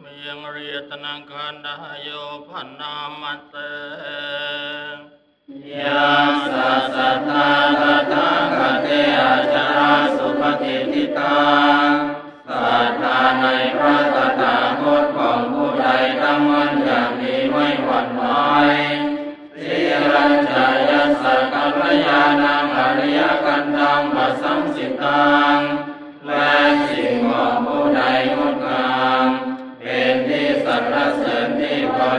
เมียงเรียตนังคันดาโยพันนามัตเตยาสัสสะทาตถาคเตอาจาราสุปฏิทิตังศรัทธาในพระตถาคตของผู้ใดตั้งมั่นอย่างนี้ไม่หวั่นไหวสิรัญจายสสะกัลยาณังอริยกันตังปัสสัมสิตัง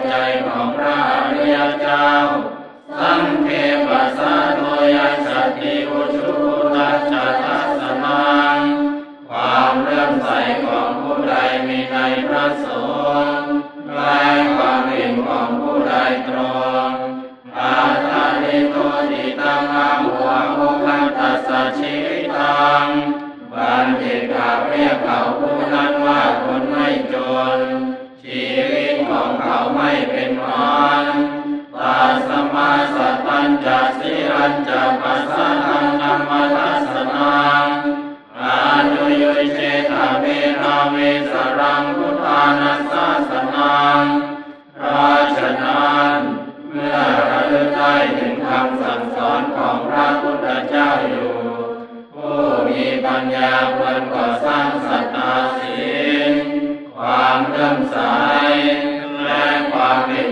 ใจของพระอริยเจ้า สังเทปัสสะโดยัสสติอุชุตัสสะทัสสะนังความเรื่อมใสของผู้ใดมีในพระสงฆ์ เขาไม่เป็นมรตัสมาสตัญจะสิรัญจะปัสสะทังธรรมทัสสนังอานุยุยเชตาเวนาเวสรังพุทธานัสสนังพราะฉะนั้นเมื่อระลึกได้ถึงคำสั่งสอนของพระพุทธเจ้าอยู่ ผู้มีปัญญาควรก่อสร้างสัตตาศีลความเลื่อมใส လဲပါနေ